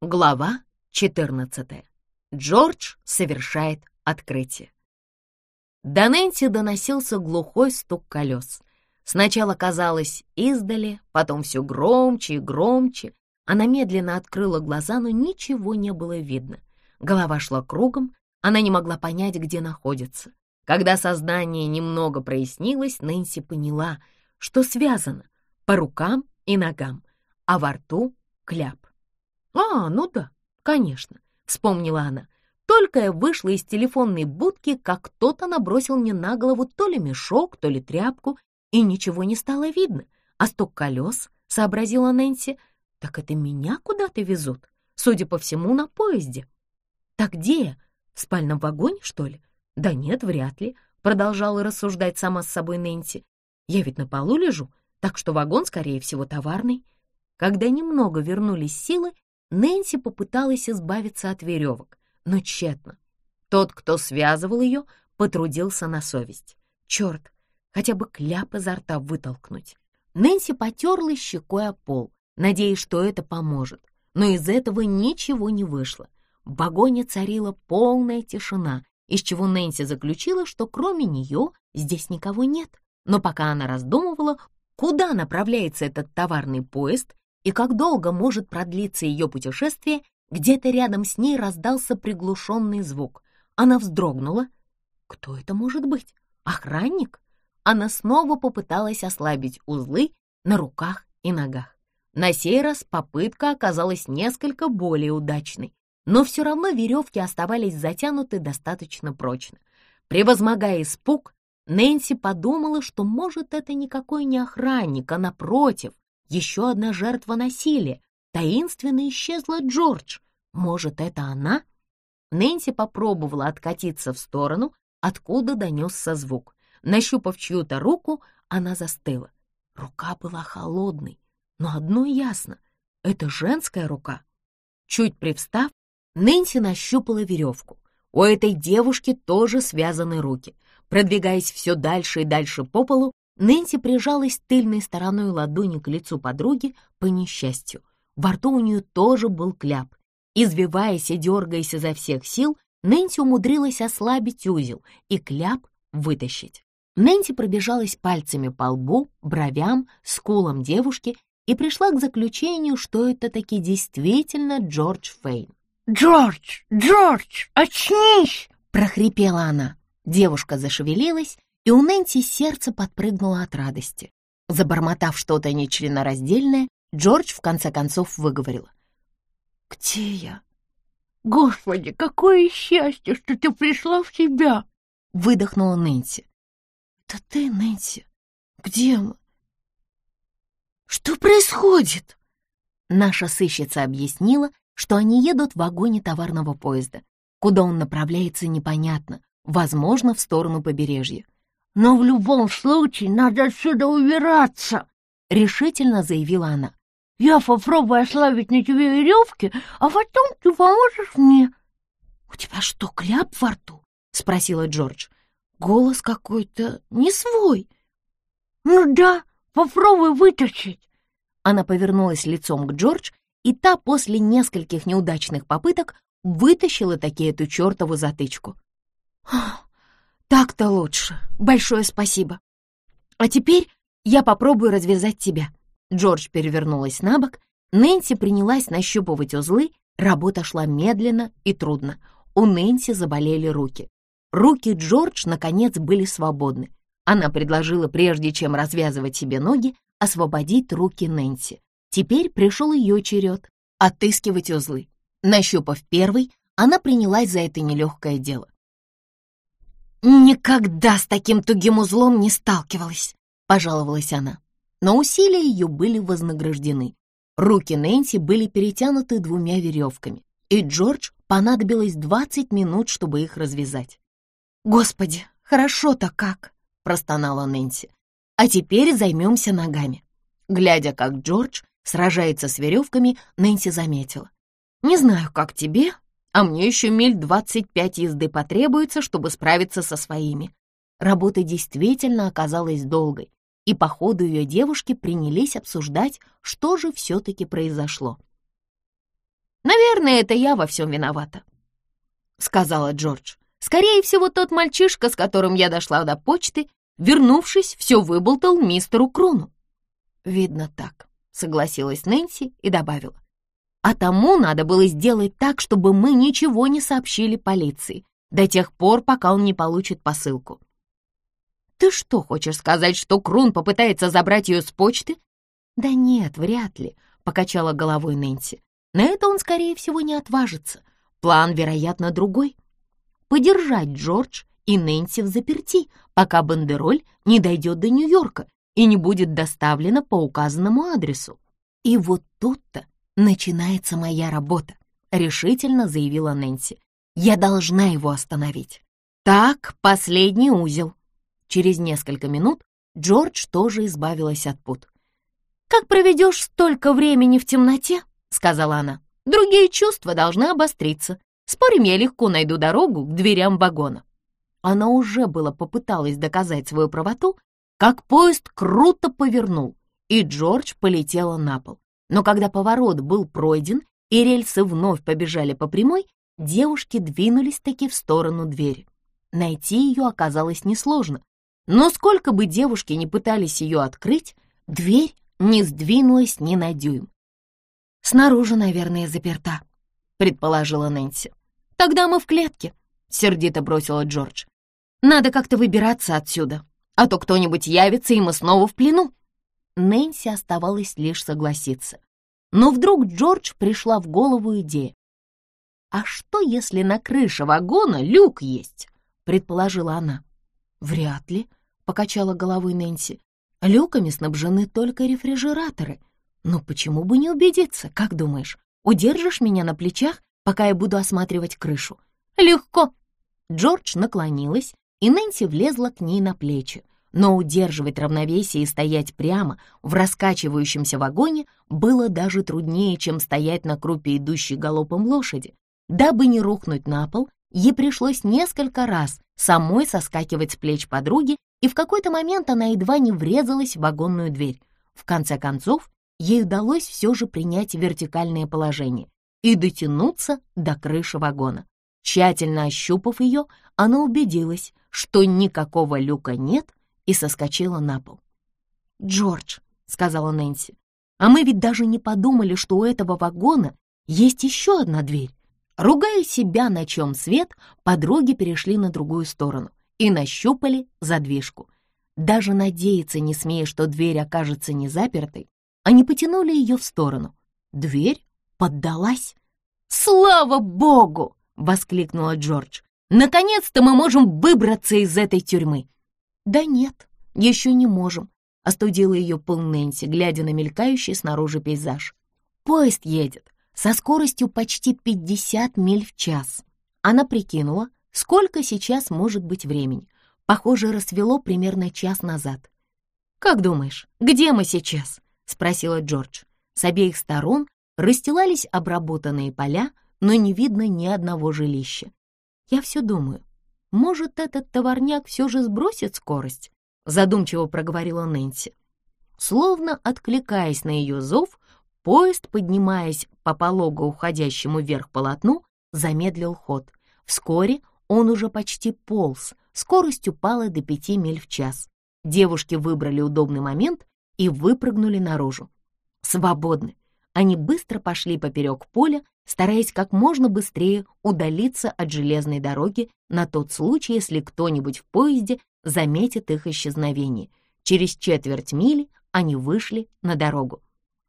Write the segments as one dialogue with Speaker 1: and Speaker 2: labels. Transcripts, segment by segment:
Speaker 1: Глава 14. Джордж совершает открытие. До Нэнси доносился глухой стук колес. Сначала казалось издали, потом все громче и громче. Она медленно открыла глаза, но ничего не было видно. Голова шла кругом, она не могла понять, где находится. Когда сознание немного прояснилось, Нэнси поняла, что связано по рукам и ногам, а во рту кляп. «А, ну да, конечно», — вспомнила она. «Только я вышла из телефонной будки, как кто-то набросил мне на голову то ли мешок, то ли тряпку, и ничего не стало видно. А стук колес, — сообразила Нэнси, — так это меня куда-то везут, судя по всему, на поезде. Так где я? В спальном вагоне, что ли? Да нет, вряд ли, — продолжала рассуждать сама с собой Нэнси. Я ведь на полу лежу, так что вагон, скорее всего, товарный. Когда немного вернулись силы, Нэнси попыталась избавиться от веревок, но тщетно. Тот, кто связывал ее, потрудился на совесть. Черт, хотя бы кляп изо рта вытолкнуть. Нэнси потерла щекой о пол, надеясь, что это поможет, но из этого ничего не вышло. В вагоне царила полная тишина, из чего Нэнси заключила, что кроме нее здесь никого нет. Но пока она раздумывала, куда направляется этот товарный поезд и как долго может продлиться ее путешествие, где-то рядом с ней раздался приглушенный звук. Она вздрогнула. Кто это может быть? Охранник? Она снова попыталась ослабить узлы на руках и ногах. На сей раз попытка оказалась несколько более удачной, но все равно веревки оставались затянуты достаточно прочно. Превозмогая испуг, Нэнси подумала, что, может, это никакой не охранник, а напротив, еще одна жертва насилия. Таинственно исчезла Джордж. Может, это она? Нэнси попробовала откатиться в сторону, откуда донесся звук. Нащупав чью-то руку, она застыла. Рука была холодной, но одно ясно — это женская рука. Чуть привстав, Нэнси нащупала веревку. У этой девушки тоже связаны руки. Продвигаясь все дальше и дальше по полу, Нэнси прижалась тыльной стороной ладони к лицу подруги по несчастью. Во рту у нее тоже был кляп. Извиваясь и дергаясь изо всех сил, Нэнси умудрилась ослабить узел и кляп вытащить. Нэнси пробежалась пальцами по лбу, бровям, скулам девушки и пришла к заключению, что это таки действительно Джордж Фейн.
Speaker 2: «Джордж! Джордж! Очнись!»
Speaker 1: — прохрипела она. Девушка зашевелилась, и у Нэнси сердце подпрыгнуло от радости. Забормотав что-то нечленораздельное, Джордж в конце концов выговорил.
Speaker 2: «Где я?» «Господи, какое счастье, что ты пришла в себя!»
Speaker 1: — выдохнула Нэнси.
Speaker 2: «Это ты, Нэнси? Где мы?» «Что происходит?»
Speaker 1: Наша сыщица объяснила, что они едут в вагоне товарного поезда. Куда он направляется, непонятно, возможно, в сторону побережья.
Speaker 2: «Но в любом случае надо отсюда убираться!» — решительно заявила она. «Я попробую ослабить на тебе веревки, а потом ты поможешь мне».
Speaker 1: «У тебя что, кляп во рту?» — спросила Джордж. «Голос какой-то не свой».
Speaker 2: «Ну да, попробуй вытащить».
Speaker 1: Она повернулась лицом к Джордж, и та после нескольких неудачных попыток вытащила таки эту чертову затычку. «Так-то лучше. Большое спасибо. А теперь я попробую развязать тебя». Джордж перевернулась на бок, Нэнси принялась нащупывать узлы, работа шла медленно и трудно. У Нэнси заболели руки. Руки Джордж, наконец, были свободны. Она предложила, прежде чем развязывать себе ноги, освободить руки Нэнси. Теперь пришел ее черед — отыскивать узлы. Нащупав первый, она принялась за это нелегкое дело. «Никогда с таким тугим узлом не сталкивалась», — пожаловалась она. Но усилия ее были вознаграждены. Руки Нэнси были перетянуты двумя веревками, и Джордж понадобилось 20 минут, чтобы их развязать. «Господи, хорошо-то как!» — простонала Нэнси. «А теперь займемся ногами». Глядя, как Джордж сражается с веревками, Нэнси заметила. «Не знаю, как тебе, а мне еще миль двадцать пять езды потребуется, чтобы справиться со своими. Работа действительно оказалась долгой, и по ходу ее девушки принялись обсуждать, что же все-таки произошло. Наверное, это я во всем виновата», — сказала Джордж. «Скорее всего, тот мальчишка, с которым я дошла до почты, вернувшись, все выболтал мистеру Крону». «Видно так», — согласилась Нэнси и добавила. «А тому надо было сделать так, чтобы мы ничего не сообщили полиции до тех пор, пока он не получит посылку». «Ты что, хочешь сказать, что Крун попытается забрать ее с почты?» «Да нет, вряд ли», — покачала головой Нэнси. «На это он, скорее всего, не отважится. План, вероятно, другой. Подержать Джордж и Нэнси в заперти, пока бандероль не дойдет до Нью-Йорка и не будет доставлена по указанному адресу. И вот тут-то начинается моя работа», — решительно заявила Нэнси. «Я должна его остановить. Так, последний узел». Через несколько минут Джордж тоже избавилась от пут. «Как проведешь столько времени в темноте?» — сказала она. «Другие чувства должны обостриться. Спорим, я легко найду дорогу к дверям вагона». Она уже было попыталась доказать свою правоту, как поезд круто повернул, и Джордж полетела на пол. Но когда поворот был пройден и рельсы вновь побежали по прямой, девушки двинулись таки в сторону двери. Найти ее оказалось несложно, но сколько бы девушки не пытались ее открыть, дверь не сдвинулась ни на дюйм. «Снаружи, наверное, заперта», — предположила Нэнси. «Тогда мы в клетке», — сердито бросила Джордж. «Надо как-то выбираться отсюда, а то кто-нибудь явится, и мы снова в плену». Нэнси оставалось лишь согласиться. Но вдруг Джордж пришла в голову идея. «А что, если на крыше вагона люк есть?» — предположила она. «Вряд ли», — покачала головой Нэнси. Люками снабжены только рефрижераторы. Но почему бы не убедиться, как думаешь? Удержишь меня на плечах, пока я буду осматривать крышу? Легко. Джордж наклонилась, и Нэнси влезла к ней на плечи. Но удерживать равновесие и стоять прямо в раскачивающемся вагоне было даже труднее, чем стоять на крупе идущей галопом лошади. Дабы не рухнуть на пол, ей пришлось несколько раз самой соскакивать с плеч подруги и в какой-то момент она едва не врезалась в вагонную дверь. В конце концов, ей удалось все же принять вертикальное положение и дотянуться до крыши вагона. Тщательно ощупав ее, она убедилась, что никакого люка нет, и соскочила на пол. «Джордж», — сказала Нэнси, — «а мы ведь даже не подумали, что у этого вагона есть еще одна дверь». Ругая себя, на чем свет, подруги перешли на другую сторону и нащупали задвижку. Даже надеяться не смея, что дверь окажется не запертой, они потянули ее в сторону. Дверь поддалась. «Слава богу!» — воскликнула Джордж. «Наконец-то мы можем выбраться из этой тюрьмы!» «Да нет, еще не можем», — остудила ее пол Нэнси, глядя на мелькающий снаружи пейзаж. «Поезд едет со скоростью почти 50 миль в час». Она прикинула, Сколько сейчас может быть времени? Похоже, рассвело примерно час назад. «Как думаешь, где мы сейчас?» — спросила Джордж. С обеих сторон расстилались обработанные поля, но не видно ни одного жилища. Я все думаю, может, этот товарняк все же сбросит скорость? Задумчиво проговорила Нэнси. Словно откликаясь на ее зов, поезд, поднимаясь по полого уходящему вверх полотну, замедлил ход. Вскоре он уже почти полз, скорость упала до пяти миль в час. Девушки выбрали удобный момент и выпрыгнули наружу. Свободны. Они быстро пошли поперек поля, стараясь как можно быстрее удалиться от железной дороги на тот случай, если кто-нибудь в поезде заметит их исчезновение. Через четверть мили они вышли на дорогу.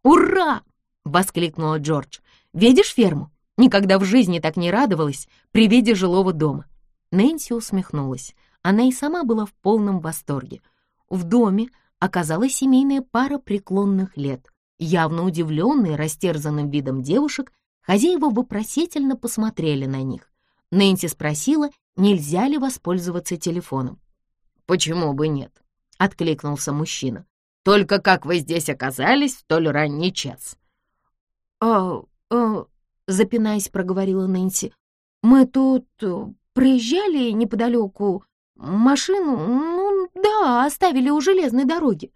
Speaker 1: «Ура!» — воскликнула Джордж. «Видишь ферму? Никогда в жизни так не радовалась при виде жилого дома. Нэнси усмехнулась. Она и сама была в полном восторге. В доме оказалась семейная пара преклонных лет. Явно удивленные растерзанным видом девушек, хозяева вопросительно посмотрели на них. Нэнси спросила, нельзя ли воспользоваться телефоном. «Почему бы нет?» — откликнулся мужчина. «Только как вы здесь оказались в столь ранний час?» «А, а, запинаясь, проговорила Нэнси. «Мы тут э, проезжали неподалеку машину, ну да, оставили у железной дороги».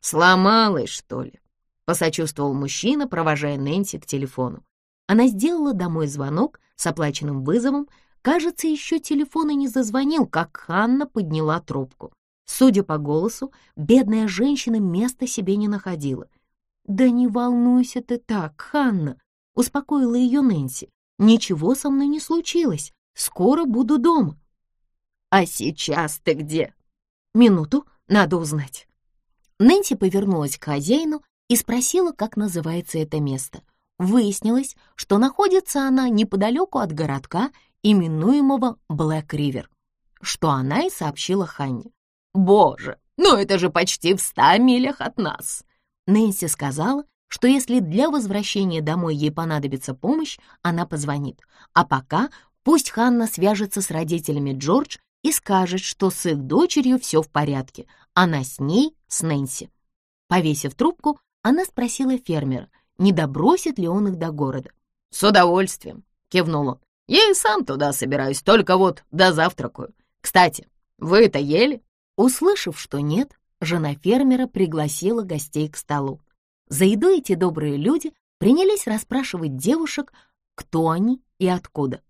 Speaker 1: «Сломалась, что ли?» — посочувствовал мужчина, провожая Нэнси к телефону. Она сделала домой звонок с оплаченным вызовом. Кажется, еще телефон и не зазвонил, как Ханна подняла трубку. Судя по голосу, бедная женщина места себе не находила. «Да не волнуйся ты так, Ханна», — успокоила ее Нэнси. «Ничего со мной не случилось. Скоро буду дома». «А сейчас ты где?» «Минуту, надо узнать». Нэнси повернулась к хозяину и спросила, как называется это место. Выяснилось, что находится она неподалеку от городка, именуемого Блэк-Ривер, что она и сообщила Ханне. «Боже, ну это же почти в ста милях от нас!» Нэнси сказала, что если для возвращения домой ей понадобится помощь, она позвонит. А пока пусть Ханна свяжется с родителями Джордж и скажет, что с их дочерью все в порядке. Она с ней, с Нэнси. Повесив трубку, она спросила фермера, не добросит ли он их до города. «С удовольствием», — кивнул он. «Я и сам туда собираюсь, только вот до завтракаю. Кстати, вы это ели?» Услышав, что нет, жена фермера пригласила гостей к столу. За едой эти добрые люди принялись расспрашивать девушек, кто они и откуда.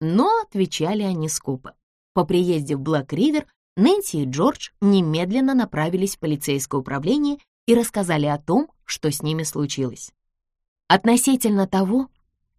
Speaker 1: Но отвечали они скупо. По приезде в Блэк-Ривер Нэнси и Джордж немедленно направились в полицейское управление и рассказали о том, что с ними случилось. Относительно того,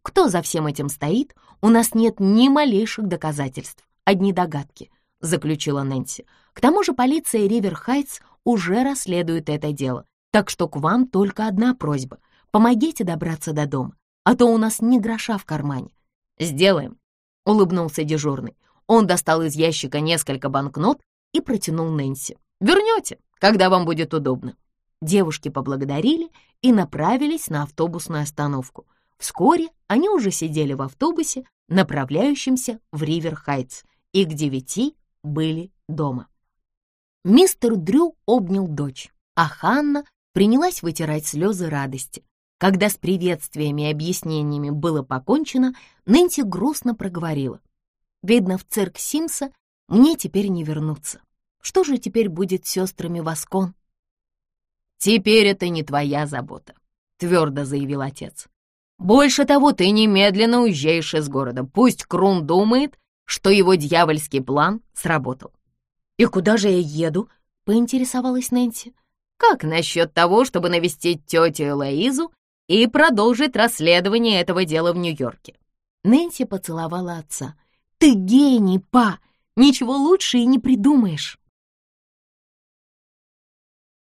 Speaker 1: кто за всем этим стоит, у нас нет ни малейших доказательств, одни догадки, заключила Нэнси. К тому же полиция Ривер-Хайтс уже расследует это дело, так что к вам только одна просьба. Помогите добраться до дома, а то у нас ни гроша в кармане. Сделаем, улыбнулся дежурный. Он достал из ящика несколько банкнот и протянул Нэнси. Вернете, когда вам будет удобно. Девушки поблагодарили и направились на автобусную остановку. Вскоре они уже сидели в автобусе, направляющемся в Ривер-Хайтс, и к девяти были дома. Мистер Дрю обнял дочь, а Ханна принялась вытирать слезы радости. Когда с приветствиями и объяснениями было покончено, Нэнси грустно проговорила. «Видно, в цирк Симса мне теперь не вернуться. Что же теперь будет с сестрами Воскон?» «Теперь это не твоя забота», — твердо заявил отец. «Больше того, ты немедленно уезжаешь из города. Пусть Крун думает, что его дьявольский план сработал». «И куда же я еду?» — поинтересовалась Нэнси. «Как насчет того, чтобы навестить тетю Элоизу и продолжить расследование этого дела в Нью-Йорке?» Нэнси поцеловала отца. «Ты гений, па! Ничего лучше и не придумаешь!»